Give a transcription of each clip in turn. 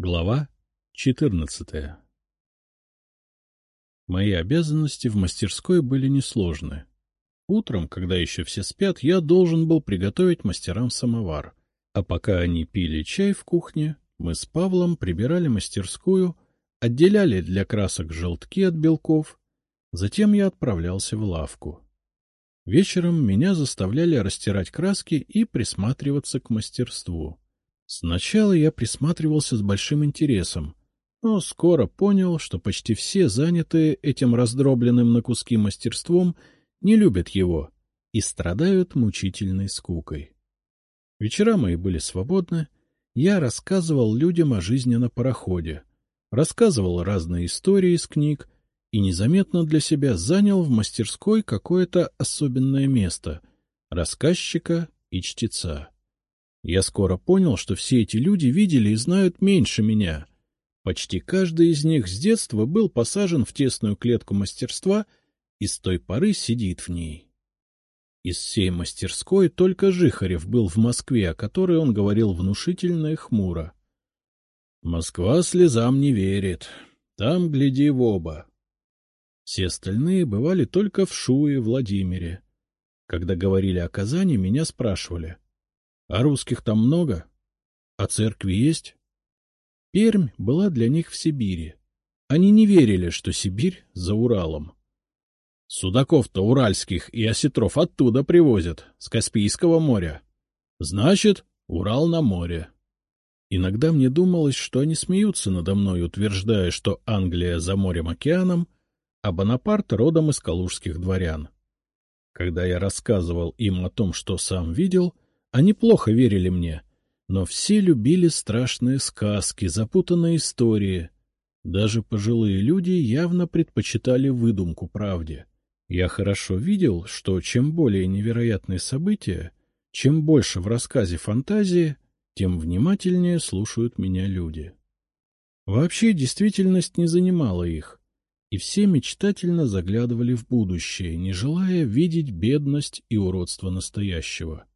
Глава 14 Мои обязанности в мастерской были несложны. Утром, когда еще все спят, я должен был приготовить мастерам самовар. А пока они пили чай в кухне, мы с Павлом прибирали мастерскую, отделяли для красок желтки от белков, затем я отправлялся в лавку. Вечером меня заставляли растирать краски и присматриваться к мастерству. Сначала я присматривался с большим интересом, но скоро понял, что почти все занятые этим раздробленным на куски мастерством не любят его и страдают мучительной скукой. Вечера мои были свободны, я рассказывал людям о жизни на пароходе, рассказывал разные истории из книг и незаметно для себя занял в мастерской какое-то особенное место — рассказчика и чтеца. Я скоро понял, что все эти люди видели и знают меньше меня. Почти каждый из них с детства был посажен в тесную клетку мастерства и с той поры сидит в ней. Из всей мастерской только Жихарев был в Москве, о которой он говорил внушительно и хмуро. — Москва слезам не верит. Там гляди в оба. Все остальные бывали только в Шуе, Владимире. Когда говорили о Казани, меня спрашивали — а русских там много? А церкви есть? Пермь была для них в Сибири. Они не верили, что Сибирь за Уралом. Судаков-то уральских и осетров оттуда привозят, с Каспийского моря. Значит, Урал на море. Иногда мне думалось, что они смеются надо мной, утверждая, что Англия за морем-океаном, а Бонапарт родом из калужских дворян. Когда я рассказывал им о том, что сам видел — они плохо верили мне, но все любили страшные сказки, запутанные истории. Даже пожилые люди явно предпочитали выдумку правде. Я хорошо видел, что чем более невероятные события, чем больше в рассказе фантазии, тем внимательнее слушают меня люди. Вообще действительность не занимала их, и все мечтательно заглядывали в будущее, не желая видеть бедность и уродство настоящего.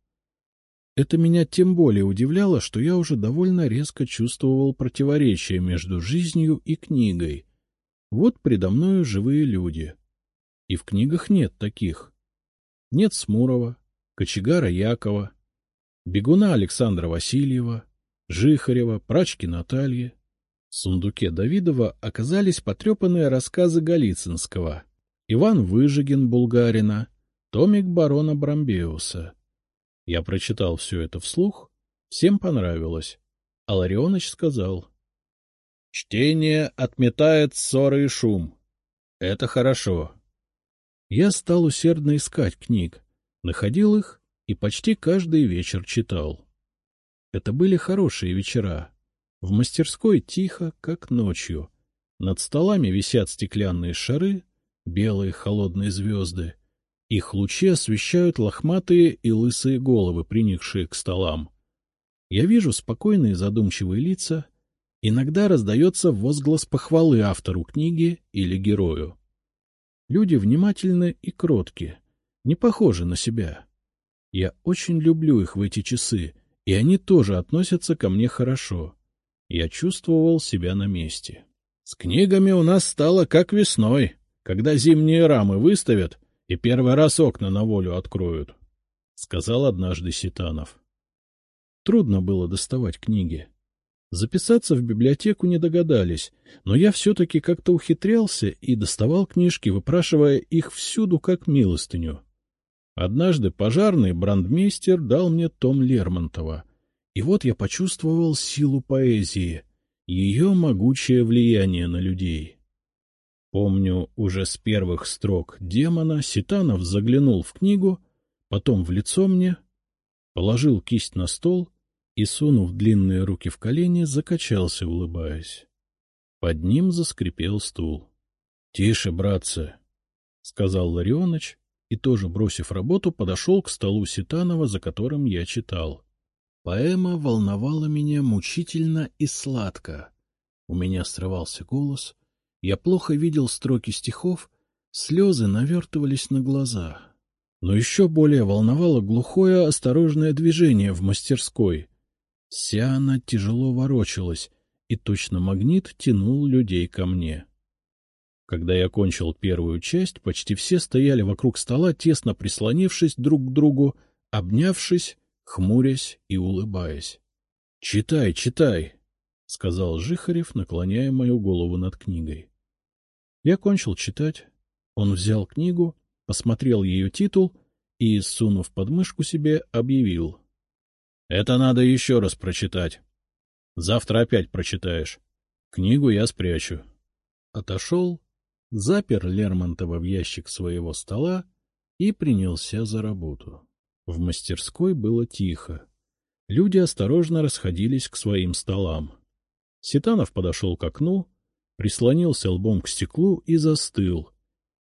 Это меня тем более удивляло, что я уже довольно резко чувствовал противоречие между жизнью и книгой. Вот предо мною живые люди. И в книгах нет таких. Нет Смурова, Кочегара Якова, Бегуна Александра Васильева, Жихарева, Прачки Натальи. В сундуке Давидова оказались потрепанные рассказы Голицынского, Иван Выжигин Булгарина, томик барона Брамбеуса — я прочитал все это вслух, всем понравилось. А Ларионыч сказал. — Чтение отметает ссоры и шум. Это хорошо. Я стал усердно искать книг, находил их и почти каждый вечер читал. Это были хорошие вечера. В мастерской тихо, как ночью. Над столами висят стеклянные шары, белые холодные звезды. Их лучи освещают лохматые и лысые головы, приникшие к столам. Я вижу спокойные задумчивые лица. Иногда раздается возглас похвалы автору книги или герою. Люди внимательны и кротки, не похожи на себя. Я очень люблю их в эти часы, и они тоже относятся ко мне хорошо. Я чувствовал себя на месте. С книгами у нас стало как весной, когда зимние рамы выставят, и первый раз окна на волю откроют, — сказал однажды Ситанов. Трудно было доставать книги. Записаться в библиотеку не догадались, но я все-таки как-то ухитрялся и доставал книжки, выпрашивая их всюду как милостыню. Однажды пожарный брандмейстер дал мне том Лермонтова, и вот я почувствовал силу поэзии, ее могучее влияние на людей. Помню, уже с первых строк демона Ситанов заглянул в книгу, потом в лицо мне, положил кисть на стол и, сунув длинные руки в колени, закачался, улыбаясь. Под ним заскрипел стул. — Тише, братцы, — сказал Ларионыч, и, тоже бросив работу, подошел к столу Ситанова, за которым я читал. Поэма волновала меня мучительно и сладко. У меня срывался голос — я плохо видел строки стихов, слезы навертывались на глаза. Но еще более волновало глухое осторожное движение в мастерской. Вся она тяжело ворочалась, и точно магнит тянул людей ко мне. Когда я кончил первую часть, почти все стояли вокруг стола, тесно прислонившись друг к другу, обнявшись, хмурясь и улыбаясь. — Читай, читай, — сказал Жихарев, наклоняя мою голову над книгой. Я кончил читать. Он взял книгу, посмотрел ее титул и, сунув подмышку себе, объявил. — Это надо еще раз прочитать. Завтра опять прочитаешь. Книгу я спрячу. Отошел, запер Лермонтова в ящик своего стола и принялся за работу. В мастерской было тихо. Люди осторожно расходились к своим столам. Ситанов подошел к окну, прислонился лбом к стеклу и застыл.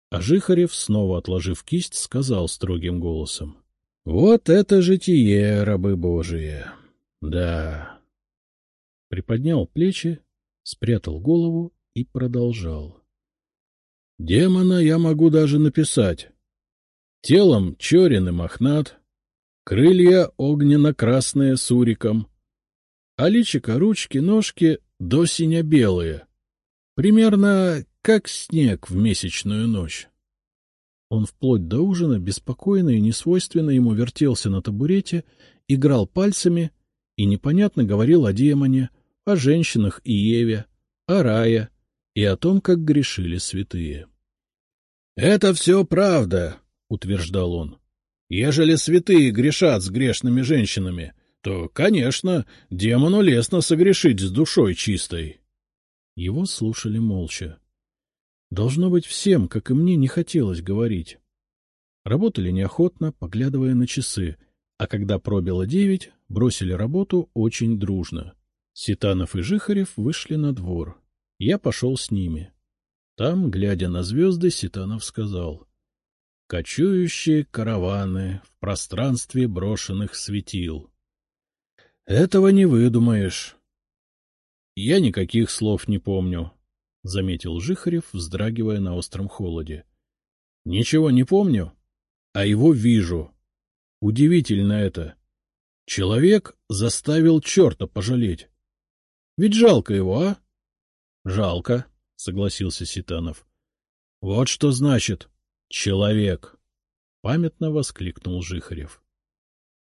А Жихарев, снова отложив кисть, сказал строгим голосом. — Вот это житие, рабы божие! Да, приподнял плечи, спрятал голову и продолжал. Демона я могу даже написать. Телом черен и мохнат, крылья огненно-красные с уриком, а личико, ручки, ножки до синя-белые, примерно как снег в месячную ночь. Он вплоть до ужина беспокойно и несвойственно ему вертелся на табурете, играл пальцами и непонятно говорил о демоне, о женщинах и Еве, о рае и о том, как грешили святые. — Это все правда, — утверждал он. — Ежели святые грешат с грешными женщинами, то, конечно, демону лестно согрешить с душой чистой. Его слушали молча. Должно быть, всем, как и мне, не хотелось говорить. Работали неохотно, поглядывая на часы, а когда пробило девять, бросили работу очень дружно. Ситанов и Жихарев вышли на двор. Я пошел с ними. Там, глядя на звезды, Ситанов сказал. — Кочующие караваны в пространстве брошенных светил. — Этого не выдумаешь. — Я никаких слов не помню, — заметил Жихарев, вздрагивая на остром холоде. — Ничего не помню, а его вижу. Удивительно это. Человек заставил черта пожалеть. Ведь жалко его, а? — Жалко, — согласился Ситанов. — Вот что значит «человек», — памятно воскликнул Жихарев.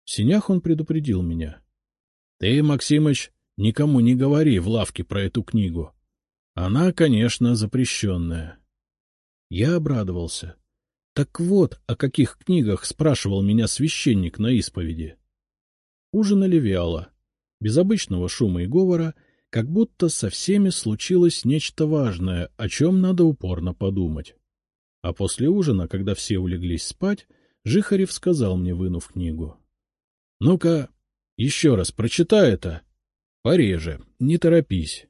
В синях он предупредил меня. — Ты, Максимыч, никому не говори в лавке про эту книгу. Она, конечно, запрещенная. Я обрадовался. Так вот, о каких книгах спрашивал меня священник на исповеди. Ужинали вяло, без обычного шума и говора, как будто со всеми случилось нечто важное, о чем надо упорно подумать. А после ужина, когда все улеглись спать, Жихарев сказал мне, вынув книгу. — Ну-ка, еще раз прочитай это. Пореже, не торопись.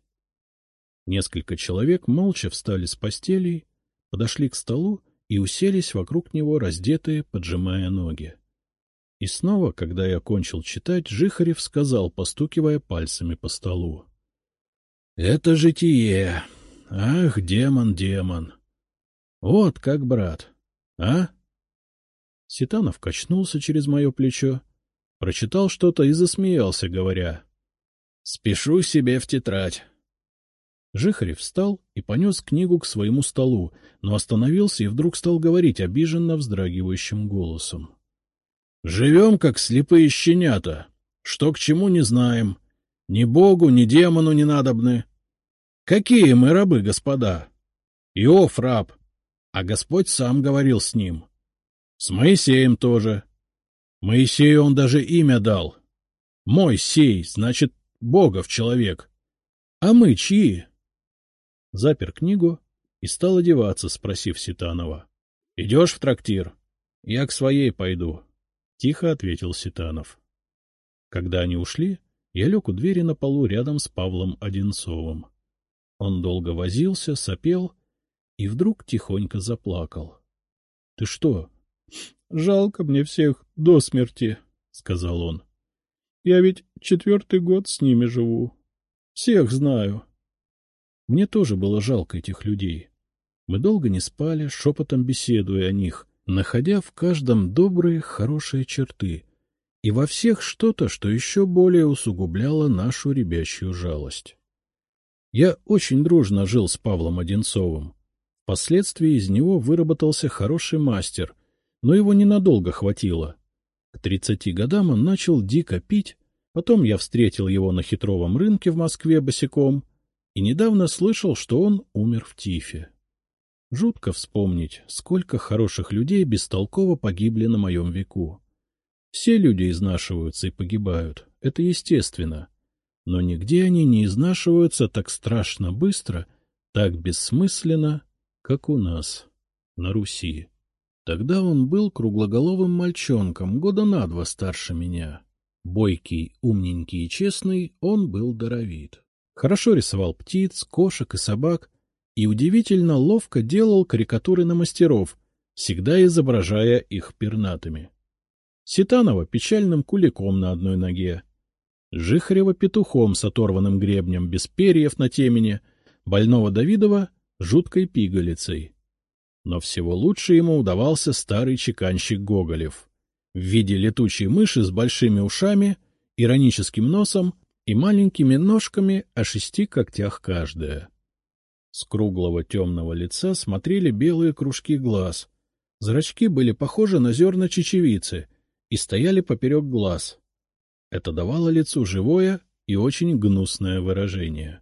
Несколько человек молча встали с постелей, подошли к столу и уселись вокруг него, раздетые, поджимая ноги. И снова, когда я кончил читать, Жихарев сказал, постукивая пальцами по столу. Это житие. Ах, демон, демон. Вот как, брат. А? Ситанов качнулся через мое плечо, прочитал что-то и засмеялся, говоря. — Спешу себе в тетрадь. Жихарев встал и понес книгу к своему столу, но остановился и вдруг стал говорить обиженно вздрагивающим голосом. — Живем, как слепые щенята. Что к чему не знаем. Ни богу, ни демону не надобны. Какие мы рабы, господа? Иов раб, а Господь сам говорил с ним. С Моисеем тоже. Моисею он даже имя дал. Мой сей, значит, Богов человек. А мы чьи? Запер книгу и стал одеваться, спросив Ситанова. — Идешь в трактир? — Я к своей пойду, — тихо ответил Ситанов. Когда они ушли, я лег у двери на полу рядом с Павлом Одинцовым. Он долго возился, сопел и вдруг тихонько заплакал. — Ты что? — Жалко мне всех до смерти, — сказал он. — Я ведь четвертый год с ними живу. Всех знаю. Мне тоже было жалко этих людей. Мы долго не спали, шепотом беседуя о них, находя в каждом добрые, хорошие черты — и во всех что-то, что еще более усугубляло нашу ребячью жалость. Я очень дружно жил с Павлом Одинцовым. Впоследствии из него выработался хороший мастер, но его ненадолго хватило. К тридцати годам он начал дико пить, потом я встретил его на хитровом рынке в Москве босиком и недавно слышал, что он умер в тифе. Жутко вспомнить, сколько хороших людей бестолково погибли на моем веку. Все люди изнашиваются и погибают, это естественно. Но нигде они не изнашиваются так страшно быстро, так бессмысленно, как у нас, на Руси. Тогда он был круглоголовым мальчонком, года на два старше меня. Бойкий, умненький и честный, он был даровит. Хорошо рисовал птиц, кошек и собак, и удивительно ловко делал карикатуры на мастеров, всегда изображая их пернатыми. Ситанова печальным куликом на одной ноге, Жихарева петухом с оторванным гребнем, без перьев на темени, больного Давидова жуткой пигалицей. Но всего лучше ему удавался старый чеканщик Гоголев в виде летучей мыши с большими ушами, ироническим носом и маленькими ножками о шести когтях каждая. С круглого темного лица смотрели белые кружки глаз. Зрачки были похожи на зерна чечевицы и стояли поперек глаз. Это давало лицу живое и очень гнусное выражение.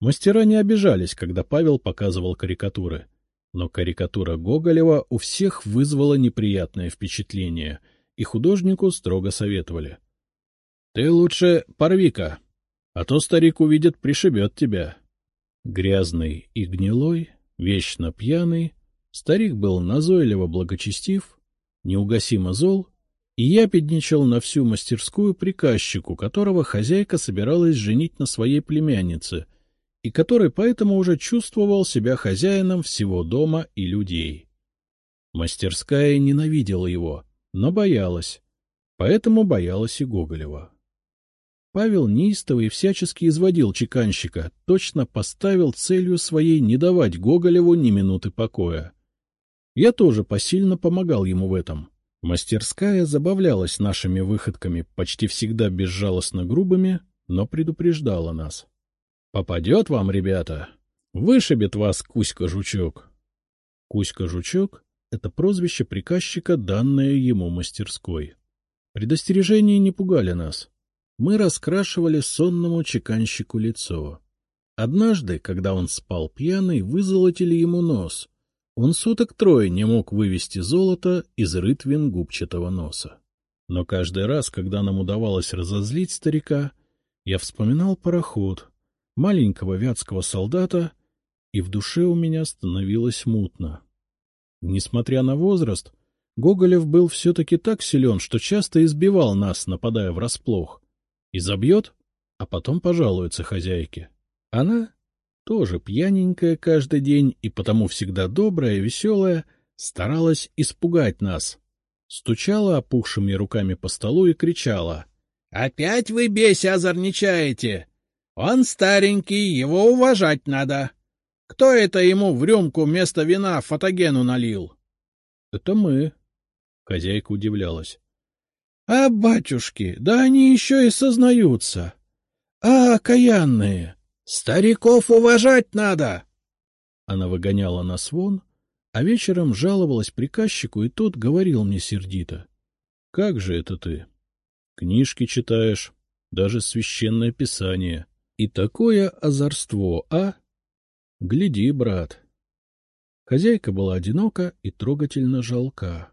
Мастера не обижались, когда Павел показывал карикатуры. Но карикатура Гоголева у всех вызвала неприятное впечатление, и художнику строго советовали. — Ты лучше порви-ка, а то старик увидит, пришибет тебя. Грязный и гнилой, вечно пьяный, старик был назойливо благочестив, неугасимо зол, и я ябедничал на всю мастерскую приказчику, которого хозяйка собиралась женить на своей племяннице, и который поэтому уже чувствовал себя хозяином всего дома и людей. Мастерская ненавидела его, но боялась, поэтому боялась и Гоголева. Павел неистово и всячески изводил чеканщика, точно поставил целью своей не давать Гоголеву ни минуты покоя. Я тоже посильно помогал ему в этом. Мастерская забавлялась нашими выходками, почти всегда безжалостно грубыми, но предупреждала нас. — Попадет вам, ребята! Вышибет вас Кузька-жучок! Кузька-жучок — это прозвище приказчика, данное ему мастерской. Предостережения не пугали нас мы раскрашивали сонному чеканщику лицо. Однажды, когда он спал пьяный, вызолотили ему нос. Он суток трое не мог вывести золото из рытвин губчатого носа. Но каждый раз, когда нам удавалось разозлить старика, я вспоминал пароход, маленького вятского солдата, и в душе у меня становилось мутно. Несмотря на возраст, Гоголев был все-таки так силен, что часто избивал нас, нападая врасплох. И забьет, а потом пожалуется хозяйке. Она, тоже пьяненькая каждый день и потому всегда добрая веселая, старалась испугать нас. Стучала опухшими руками по столу и кричала. — Опять вы, беся, озорничаете? Он старенький, его уважать надо. Кто это ему в рюмку вместо вина фотогену налил? — Это мы. Хозяйка удивлялась. — А, батюшки, да они еще и сознаются. А, окаянные! Стариков уважать надо! Она выгоняла нас вон, а вечером жаловалась приказчику, и тот говорил мне сердито. — Как же это ты? Книжки читаешь, даже священное писание. И такое озорство, а? Гляди, брат. Хозяйка была одинока и трогательно жалка.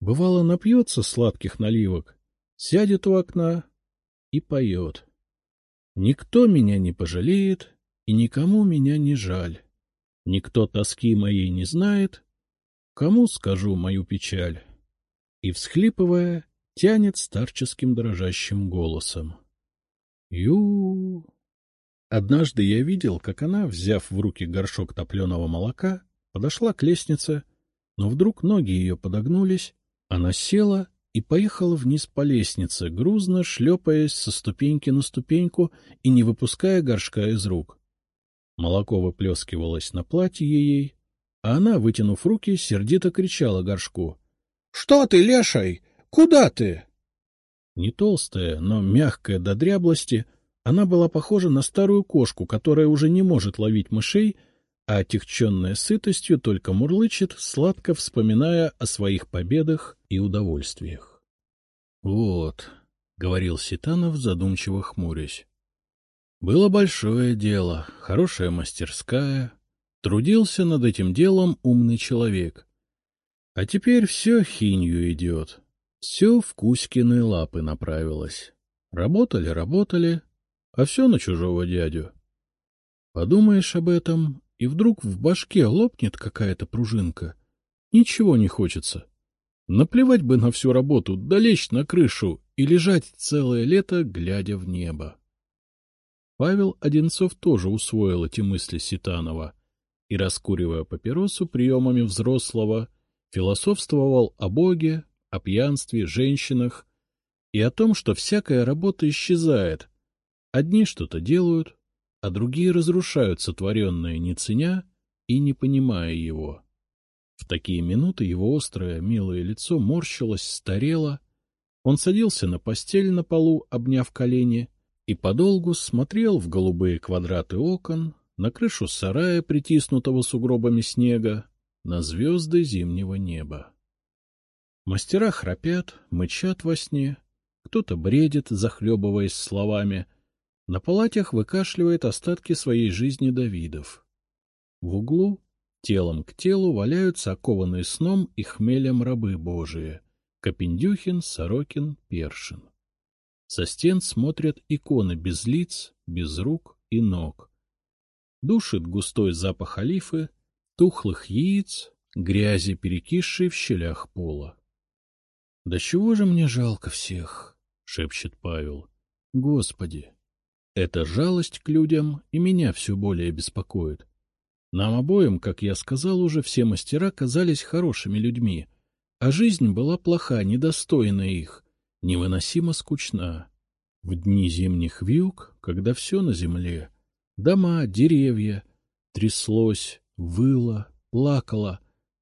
Бывало, напьется сладких наливок, сядет у окна и поет. Никто меня не пожалеет, и никому меня не жаль. Никто тоски моей не знает, кому скажу мою печаль. И, всхлипывая, тянет старческим дрожащим голосом. Ю. Однажды я видел, как она, взяв в руки горшок топленого молока, подошла к лестнице, но вдруг ноги ее подогнулись, она села и поехала вниз по лестнице, грузно шлепаясь со ступеньки на ступеньку и не выпуская горшка из рук. Молоко выплескивалось на платье ей, а она, вытянув руки, сердито кричала горшку. — Что ты, леший? Куда ты? Не толстая, но мягкая до дряблости, Она была похожа на старую кошку, которая уже не может ловить мышей, а отягченная сытостью только мурлычет, сладко вспоминая о своих победах и удовольствиях. — Вот, — говорил Ситанов, задумчиво хмурясь. — Было большое дело, хорошая мастерская, трудился над этим делом умный человек. А теперь все хинью идет, все в Кузькины лапы направилось. Работали, работали, а все на чужого дядю. Подумаешь об этом, и вдруг в башке лопнет какая-то пружинка. Ничего не хочется. Наплевать бы на всю работу, да на крышу и лежать целое лето, глядя в небо. Павел Одинцов тоже усвоил эти мысли Ситанова и, раскуривая папиросу приемами взрослого, философствовал о Боге, о пьянстве, женщинах и о том, что всякая работа исчезает. Одни что-то делают, а другие разрушают сотворенное, не ценя и не понимая его. В такие минуты его острое, милое лицо морщилось, старело. Он садился на постель на полу, обняв колени, и подолгу смотрел в голубые квадраты окон, на крышу сарая, притиснутого сугробами снега, на звезды зимнего неба. Мастера храпят, мычат во сне, кто-то бредит, захлебываясь словами, на палатях выкашливает остатки своей жизни Давидов. В углу, телом к телу, валяются окованные сном и хмелем рабы Божии — Копендюхин, Сорокин, Першин. Со стен смотрят иконы без лиц, без рук и ног. Душит густой запах олифы, тухлых яиц, грязи, перекисшей в щелях пола. — Да чего же мне жалко всех? — шепчет Павел. — Господи! Эта жалость к людям и меня все более беспокоит. Нам обоим, как я сказал уже, все мастера казались хорошими людьми, а жизнь была плоха, недостойна их, невыносимо скучна. В дни зимних вьюг, когда все на земле — дома, деревья — тряслось, выло, плакало,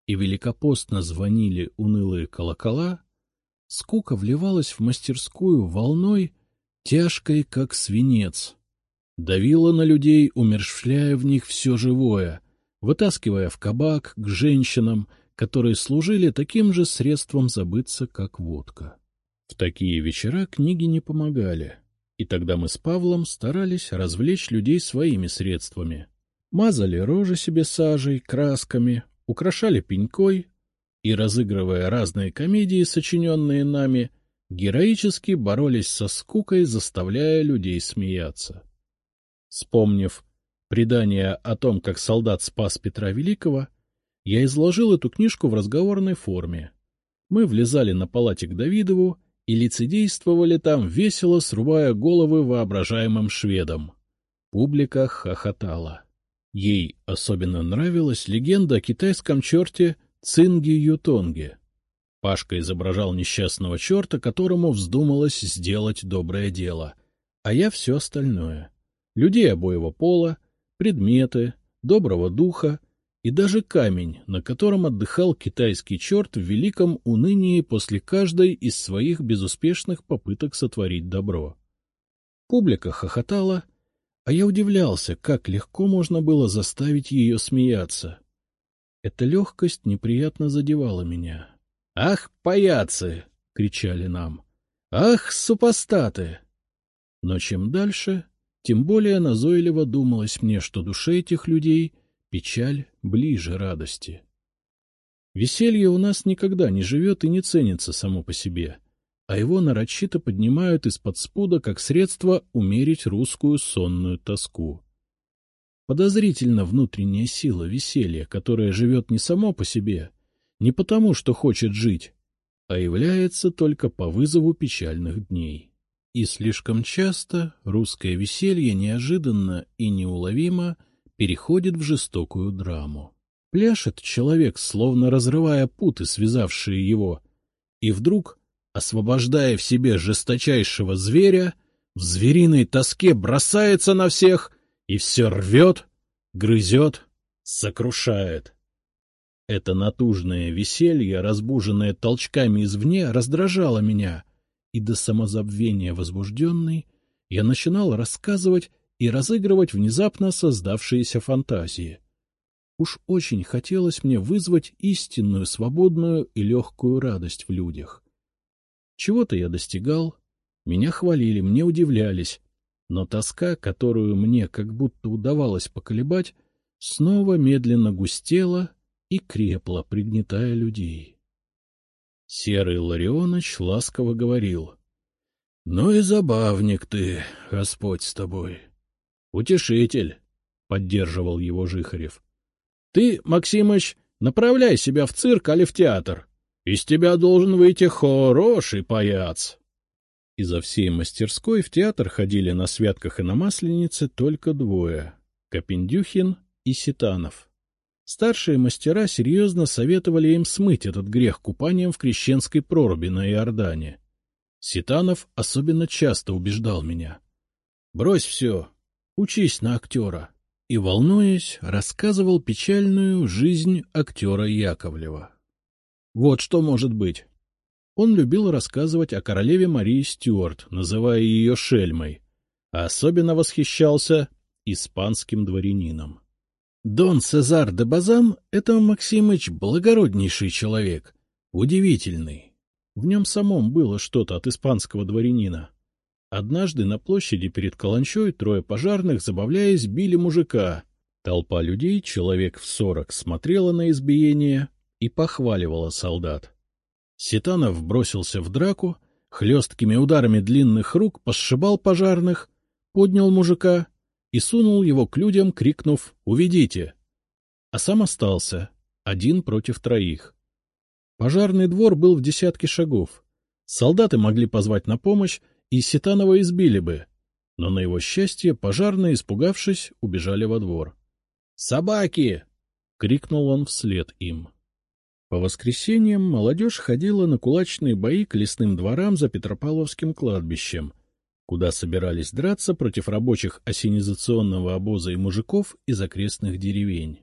и великопостно звонили унылые колокола, скука вливалась в мастерскую волной, тяжкой, как свинец, давила на людей, умершвляя в них все живое, вытаскивая в кабак к женщинам, которые служили таким же средством забыться, как водка. В такие вечера книги не помогали, и тогда мы с Павлом старались развлечь людей своими средствами. Мазали рожи себе сажей, красками, украшали пенькой и, разыгрывая разные комедии, сочиненные нами, героически боролись со скукой, заставляя людей смеяться. Вспомнив предание о том, как солдат спас Петра Великого, я изложил эту книжку в разговорной форме. Мы влезали на палате к Давидову и лицедействовали там, весело срубая головы воображаемым шведам. Публика хохотала. Ей особенно нравилась легенда о китайском черте Цинги Ютонге. Пашка изображал несчастного черта, которому вздумалось сделать доброе дело, а я все остальное. Людей обоего пола, предметы, доброго духа и даже камень, на котором отдыхал китайский черт в великом унынии после каждой из своих безуспешных попыток сотворить добро. Публика хохотала, а я удивлялся, как легко можно было заставить ее смеяться. Эта легкость неприятно задевала меня. — Ах, паяцы! — кричали нам. — Ах, супостаты! Но чем дальше, тем более назойливо думалось мне, что душе этих людей печаль ближе радости. Веселье у нас никогда не живет и не ценится само по себе, а его нарочито поднимают из-под спуда как средство умерить русскую сонную тоску. Подозрительно внутренняя сила веселья, которая живет не само по себе — не потому, что хочет жить, а является только по вызову печальных дней. И слишком часто русское веселье неожиданно и неуловимо переходит в жестокую драму. Пляшет человек, словно разрывая путы, связавшие его, и вдруг, освобождая в себе жесточайшего зверя, в звериной тоске бросается на всех и все рвет, грызет, сокрушает. Это натужное веселье, разбуженное толчками извне, раздражало меня, и до самозабвения возбужденный я начинал рассказывать и разыгрывать внезапно создавшиеся фантазии. Уж очень хотелось мне вызвать истинную, свободную и легкую радость в людях. Чего-то я достигал, меня хвалили, мне удивлялись, но тоска, которую мне как будто удавалось поколебать, снова медленно густела и крепла, пригнетая людей. Серый Ларионыч ласково говорил. — Ну и забавник ты, Господь с тобой. — Утешитель, — поддерживал его Жихарев. — Ты, Максимыч, направляй себя в цирк или в театр. Из тебя должен выйти хороший паяц. Изо всей мастерской в театр ходили на святках и на Масленице только двое — Копендюхин и Ситанов. Старшие мастера серьезно советовали им смыть этот грех купанием в крещенской проруби на Иордане. Ситанов особенно часто убеждал меня. — Брось все, учись на актера. И, волнуясь, рассказывал печальную жизнь актера Яковлева. Вот что может быть. Он любил рассказывать о королеве Марии Стюарт, называя ее шельмой, а особенно восхищался испанским дворянином. Дон Цезар де Базан — это, Максимыч, благороднейший человек, удивительный. В нем самом было что-то от испанского дворянина. Однажды на площади перед Каланчой трое пожарных, забавляясь, били мужика. Толпа людей, человек в сорок, смотрела на избиение и похваливала солдат. Ситанов бросился в драку, хлесткими ударами длинных рук посшибал пожарных, поднял мужика и сунул его к людям, крикнув «Уведите!». А сам остался, один против троих. Пожарный двор был в десятке шагов. Солдаты могли позвать на помощь, и Ситанова избили бы. Но на его счастье пожарные, испугавшись, убежали во двор. «Собаки!» — крикнул он вслед им. По воскресеньям молодежь ходила на кулачные бои к лесным дворам за Петропавловским кладбищем, куда собирались драться против рабочих осенизационного обоза и мужиков из окрестных деревень.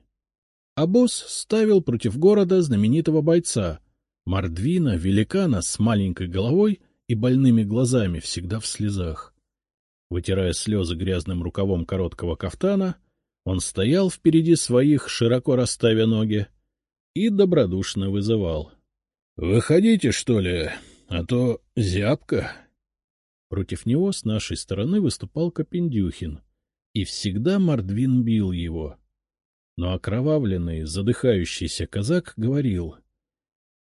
Обоз ставил против города знаменитого бойца, Мордвина, великана с маленькой головой и больными глазами, всегда в слезах. Вытирая слезы грязным рукавом короткого кафтана, он стоял впереди своих, широко расставя ноги, и добродушно вызывал. — Выходите, что ли, а то зябко. Против него с нашей стороны выступал Копендюхин, и всегда Мордвин бил его. Но окровавленный, задыхающийся казак говорил, —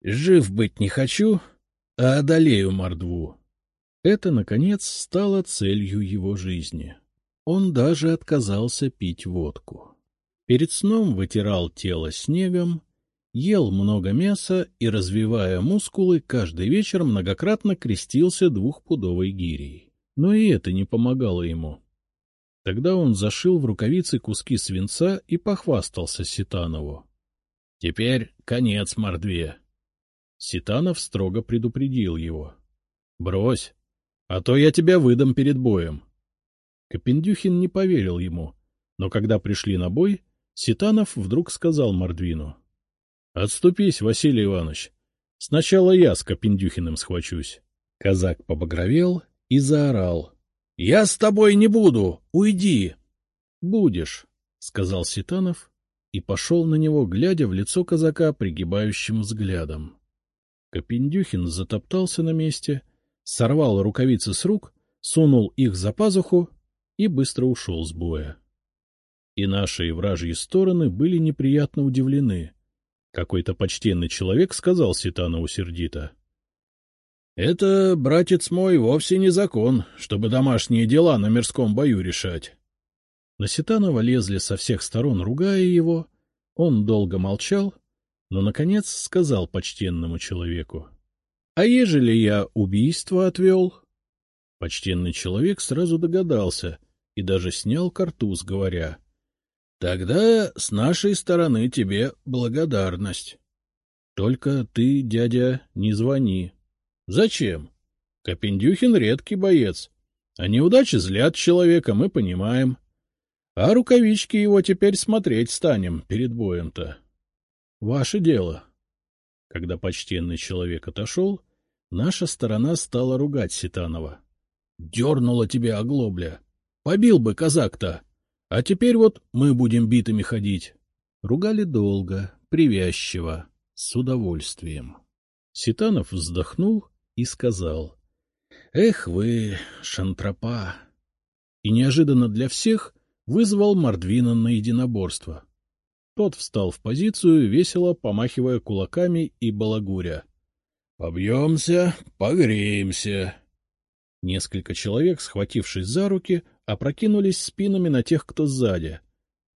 Жив быть не хочу, а одолею мордву. Это, наконец, стало целью его жизни. Он даже отказался пить водку. Перед сном вытирал тело снегом, ел много мяса и, развивая мускулы, каждый вечер многократно крестился двухпудовой гирей. Но и это не помогало ему. Тогда он зашил в рукавицы куски свинца и похвастался Ситанову. — Теперь конец мордве. Ситанов строго предупредил его. — Брось, а то я тебя выдам перед боем. Копендюхин не поверил ему, но когда пришли на бой, Ситанов вдруг сказал Мордвину. —— Отступись, Василий Иванович. Сначала я с Копендюхиным схвачусь. Казак побагровел и заорал. — Я с тобой не буду! Уйди! — Будешь, — сказал Ситанов и пошел на него, глядя в лицо казака пригибающим взглядом. Копендюхин затоптался на месте, сорвал рукавицы с рук, сунул их за пазуху и быстро ушел с боя. И наши и вражьи стороны были неприятно удивлены. Какой-то почтенный человек сказал Ситанову сердито. — Это, братец мой, вовсе не закон, чтобы домашние дела на мирском бою решать. На Ситанова лезли со всех сторон, ругая его. Он долго молчал, но, наконец, сказал почтенному человеку. — А ежели я убийство отвел? Почтенный человек сразу догадался и даже снял картуз, говоря — Тогда с нашей стороны тебе благодарность. Только ты, дядя, не звони. Зачем? Копендюхин редкий боец, а неудачи злят человека, мы понимаем. А рукавички его теперь смотреть станем перед боем-то. Ваше дело. Когда почтенный человек отошел, наша сторона стала ругать Ситанова. Дернула тебя оглобля. Побил бы казак-то. А теперь вот мы будем битыми ходить. Ругали долго, привязчиво, с удовольствием. Ситанов вздохнул и сказал. — Эх вы, шантропа! И неожиданно для всех вызвал Мордвина на единоборство. Тот встал в позицию, весело помахивая кулаками и балагуря. — Побьемся, погреемся. Несколько человек, схватившись за руки, опрокинулись спинами на тех, кто сзади.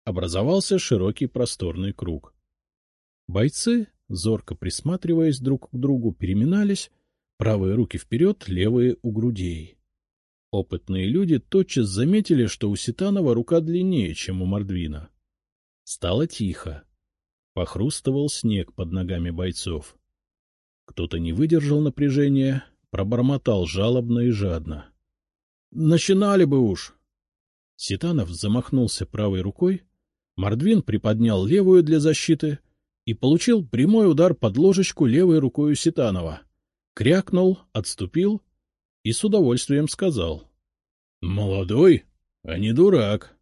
Образовался широкий просторный круг. Бойцы, зорко присматриваясь друг к другу, переминались, правые руки вперед, левые у грудей. Опытные люди тотчас заметили, что у Ситанова рука длиннее, чем у Мордвина. Стало тихо. Похрустывал снег под ногами бойцов. Кто-то не выдержал напряжения, пробормотал жалобно и жадно. — Начинали бы уж! Ситанов замахнулся правой рукой, Мордвин приподнял левую для защиты и получил прямой удар под ложечку левой рукой Ситанова. Крякнул, отступил и с удовольствием сказал. — Молодой, а не дурак.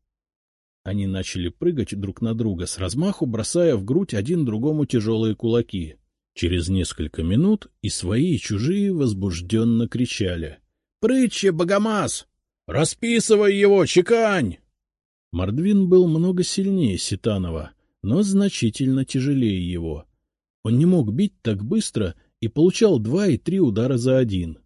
Они начали прыгать друг на друга, с размаху бросая в грудь один другому тяжелые кулаки. Через несколько минут и свои, и чужие возбужденно кричали. — Прытче, Богомаз! Расписывай его, чекань! Мордвин был много сильнее Ситанова, но значительно тяжелее его. Он не мог бить так быстро и получал два и три удара за один.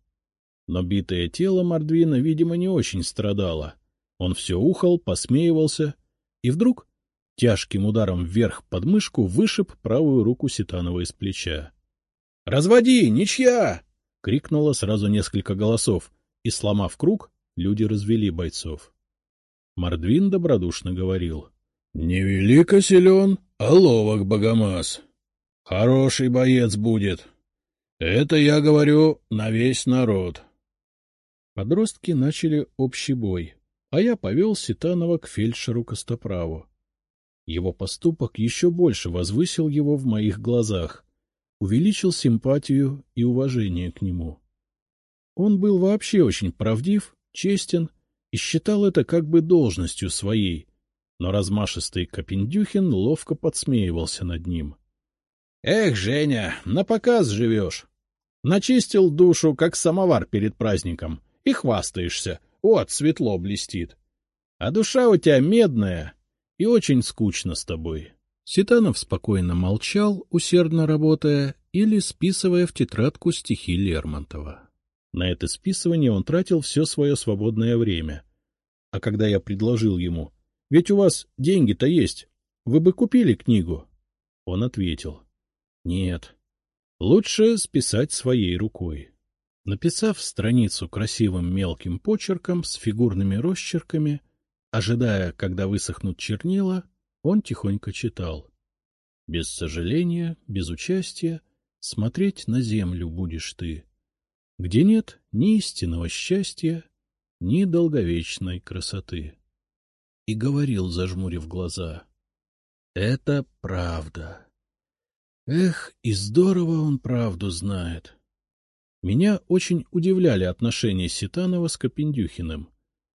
Но битое тело Мордвина, видимо, не очень страдало. Он все ухал, посмеивался, и вдруг тяжким ударом вверх под мышку вышиб правую руку Ситанова из плеча. — Разводи, ничья! — крикнуло сразу несколько голосов, и, сломав круг, люди развели бойцов. Мордвин добродушно говорил. — Невелико силен, а ловок богомаз. Хороший боец будет. Это я говорю на весь народ. Подростки начали общий бой, а я повел Ситанова к фельдшеру Костоправу. Его поступок еще больше возвысил его в моих глазах, увеличил симпатию и уважение к нему. Он был вообще очень правдив, честен и считал это как бы должностью своей, но размашистый Копендюхин ловко подсмеивался над ним. — Эх, Женя, на показ живешь! Начистил душу, как самовар перед праздником, и хвастаешься, вот, светло блестит. А душа у тебя медная, и очень скучно с тобой. Ситанов спокойно молчал, усердно работая или списывая в тетрадку стихи Лермонтова. На это списывание он тратил все свое свободное время. А когда я предложил ему, «Ведь у вас деньги-то есть, вы бы купили книгу?» Он ответил, «Нет, лучше списать своей рукой». Написав страницу красивым мелким почерком с фигурными росчерками, Ожидая, когда высохнут чернила, он тихонько читал. Без сожаления, без участия, смотреть на землю будешь ты, где нет ни истинного счастья, ни долговечной красоты. И говорил, зажмурив глаза, — это правда. Эх, и здорово он правду знает. Меня очень удивляли отношения Ситанова с Копендюхиным.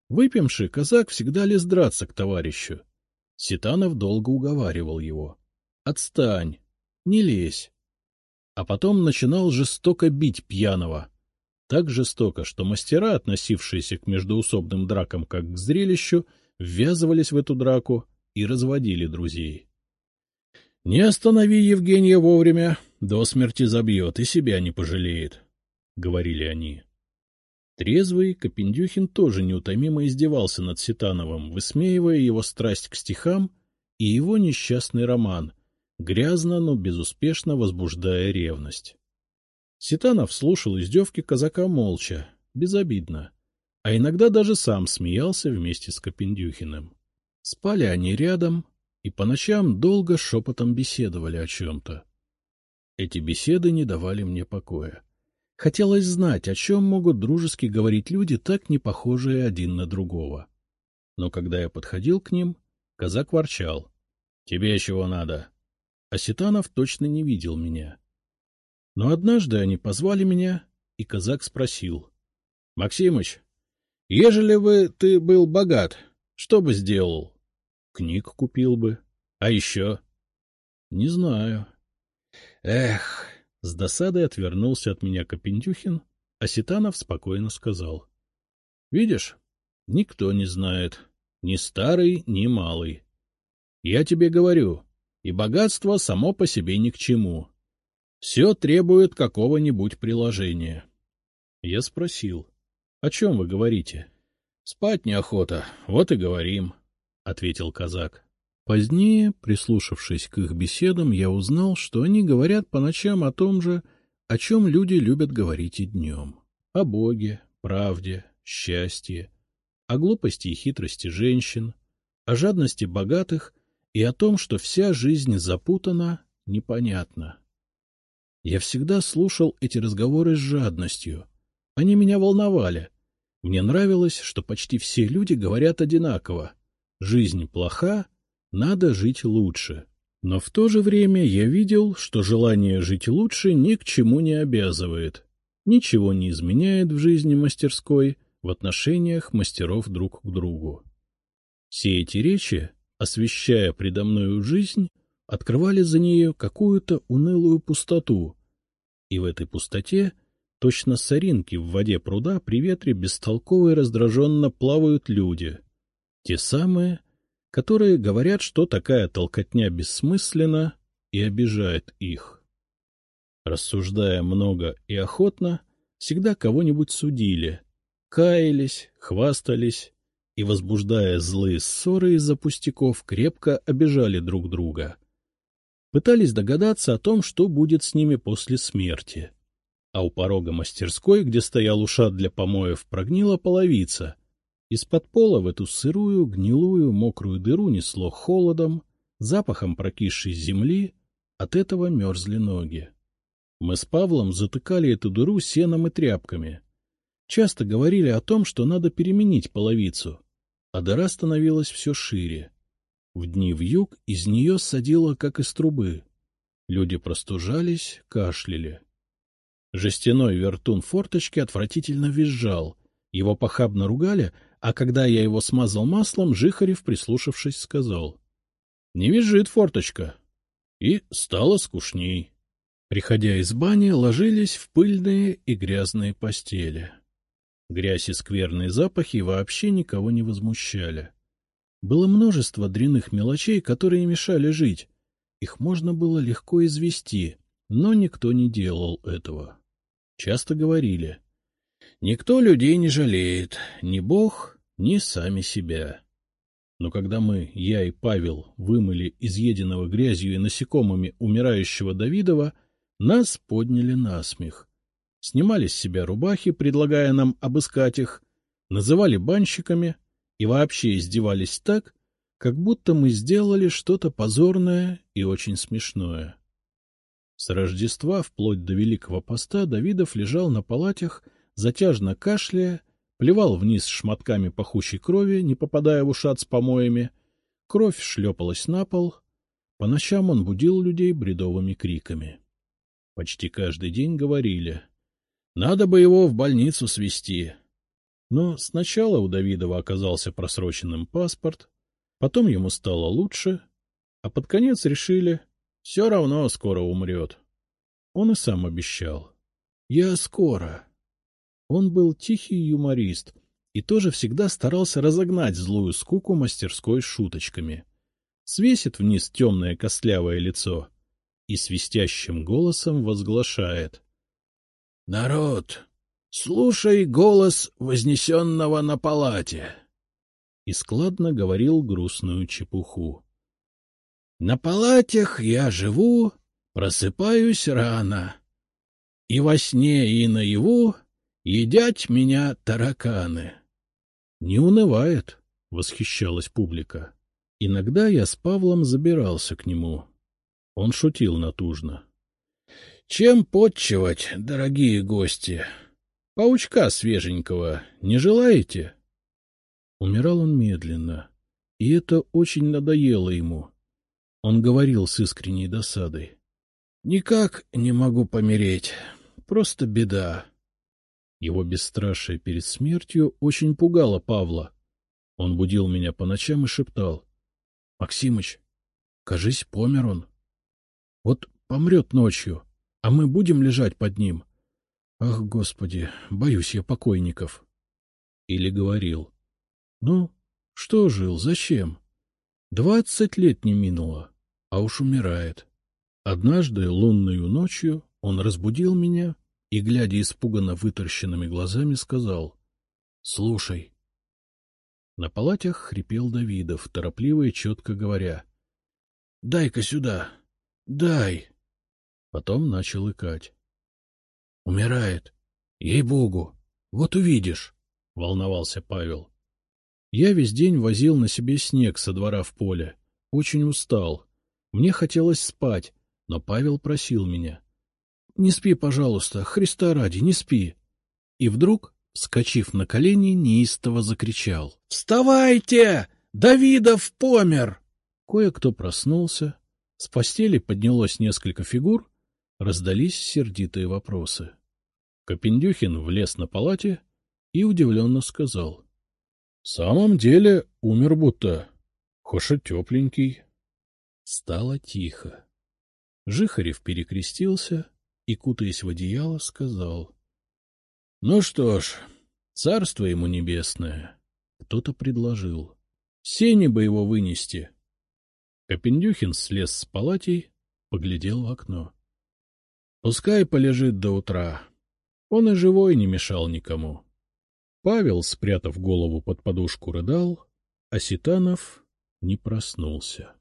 Выпивший казак всегда лез драться к товарищу. Ситанов долго уговаривал его. — Отстань, не лезь. А потом начинал жестоко бить пьяного. Так жестоко, что мастера, относившиеся к междоусобным дракам как к зрелищу, ввязывались в эту драку и разводили друзей. — Не останови Евгения вовремя, до смерти забьет и себя не пожалеет, — говорили они. Трезвый Копендюхин тоже неутомимо издевался над Ситановым, высмеивая его страсть к стихам и его несчастный роман, грязно, но безуспешно возбуждая ревность. Ситанов слушал издевки казака молча, безобидно, а иногда даже сам смеялся вместе с Копендюхиным. Спали они рядом и по ночам долго шепотом беседовали о чем-то. Эти беседы не давали мне покоя. Хотелось знать, о чем могут дружески говорить люди, так не похожие один на другого. Но когда я подходил к ним, казак ворчал. — Тебе чего надо? А Ситанов точно не видел меня. Но однажды они позвали меня, и казак спросил. — Максимыч, Ежели бы ты был богат, что бы сделал? Книг купил бы. А еще? Не знаю. Эх, с досадой отвернулся от меня Копентюхин, а Ситанов спокойно сказал. — Видишь, никто не знает, ни старый, ни малый. Я тебе говорю, и богатство само по себе ни к чему. Все требует какого-нибудь приложения. Я спросил, — О чем вы говорите? — Спать неохота, вот и говорим, — ответил казак. Позднее, прислушавшись к их беседам, я узнал, что они говорят по ночам о том же, о чем люди любят говорить и днем. О Боге, правде, счастье, о глупости и хитрости женщин, о жадности богатых и о том, что вся жизнь запутана, непонятна. Я всегда слушал эти разговоры с жадностью. Они меня волновали. Мне нравилось, что почти все люди говорят одинаково. Жизнь плоха, надо жить лучше. Но в то же время я видел, что желание жить лучше ни к чему не обязывает, ничего не изменяет в жизни мастерской, в отношениях мастеров друг к другу. Все эти речи, освещая предо мною жизнь, открывали за нею какую-то унылую пустоту, и в этой пустоте, точно соринки в воде пруда, при ветре бестолково и раздраженно плавают люди, те самые, которые говорят, что такая толкотня бессмысленна и обижает их. Рассуждая много и охотно, всегда кого-нибудь судили, каялись, хвастались и, возбуждая злые ссоры из-за пустяков, крепко обижали друг друга. Пытались догадаться о том, что будет с ними после смерти. А у порога мастерской, где стоял ушат для помоев, прогнила половица, из-под пола в эту сырую, гнилую, мокрую дыру несло холодом, запахом прокисшей земли, от этого мерзли ноги. Мы с Павлом затыкали эту дыру сеном и тряпками. Часто говорили о том, что надо переменить половицу, а дыра становилась все шире. В дни вьюг из нее садило, как из трубы. Люди простужались, кашляли. Жестяной вертун форточки отвратительно визжал. Его похабно ругали, а когда я его смазал маслом, Жихарев, прислушавшись, сказал. — Не визжит форточка. И стало скучней. Приходя из бани, ложились в пыльные и грязные постели. Грязь и скверные запахи вообще никого не возмущали. Было множество дрянных мелочей, которые мешали жить. Их можно было легко извести, но никто не делал этого. Часто говорили — Никто людей не жалеет, ни Бог, ни сами себя. Но когда мы, я и Павел, вымыли изъеденного грязью и насекомыми умирающего Давидова, нас подняли на смех. Снимали с себя рубахи, предлагая нам обыскать их, называли банщиками и вообще издевались так, как будто мы сделали что-то позорное и очень смешное. С Рождества вплоть до Великого Поста Давидов лежал на палатях затяжно кашляя, плевал вниз шматками пахучей крови, не попадая в ушат с помоями, кровь шлепалась на пол, по ночам он будил людей бредовыми криками. Почти каждый день говорили, «Надо бы его в больницу свести. Но сначала у Давидова оказался просроченным паспорт, потом ему стало лучше, а под конец решили, все равно скоро умрет. Он и сам обещал. «Я скоро». Он был тихий юморист и тоже всегда старался разогнать злую скуку мастерской шуточками. Свесит вниз темное костлявое лицо и свистящим голосом возглашает. — Народ, слушай голос вознесенного на палате! И складно говорил грустную чепуху. — На палатях я живу, просыпаюсь рано. И во сне, и наяву Едят меня тараканы. — Не унывает, — восхищалась публика. Иногда я с Павлом забирался к нему. Он шутил натужно. — Чем подчивать, дорогие гости? Паучка свеженького не желаете? Умирал он медленно, и это очень надоело ему. Он говорил с искренней досадой. — Никак не могу помереть, просто беда. Его бесстрашие перед смертью очень пугало Павла. Он будил меня по ночам и шептал. — Максимыч, кажись, помер он. Вот помрет ночью, а мы будем лежать под ним. Ах, Господи, боюсь я покойников. Или говорил. — Ну, что жил, зачем? Двадцать лет не минуло, а уж умирает. Однажды лунную ночью он разбудил меня и, глядя испуганно выторщенными глазами, сказал — Слушай. На палатях хрипел Давидов, торопливо и четко говоря. — Дай-ка сюда, дай. Потом начал икать. — Умирает. Ей-богу. Вот увидишь, — волновался Павел. Я весь день возил на себе снег со двора в поле. Очень устал. Мне хотелось спать, но Павел просил меня. — Не спи, пожалуйста, Христа ради, не спи. И вдруг, скачив на колени, неистово закричал. — Вставайте! Давидов помер! Кое-кто проснулся. С постели поднялось несколько фигур, раздались сердитые вопросы. Копендюхин влез на палате и удивленно сказал. — В самом деле умер будто. Хоша тепленький. Стало тихо. Жихарев перекрестился и, кутаясь в одеяло, сказал. — Ну что ж, царство ему небесное. Кто-то предложил. Сени бы его вынести. Копендюхин слез с палатей, поглядел в окно. Пускай полежит до утра. Он и живой не мешал никому. Павел, спрятав голову под подушку, рыдал, а Ситанов не проснулся.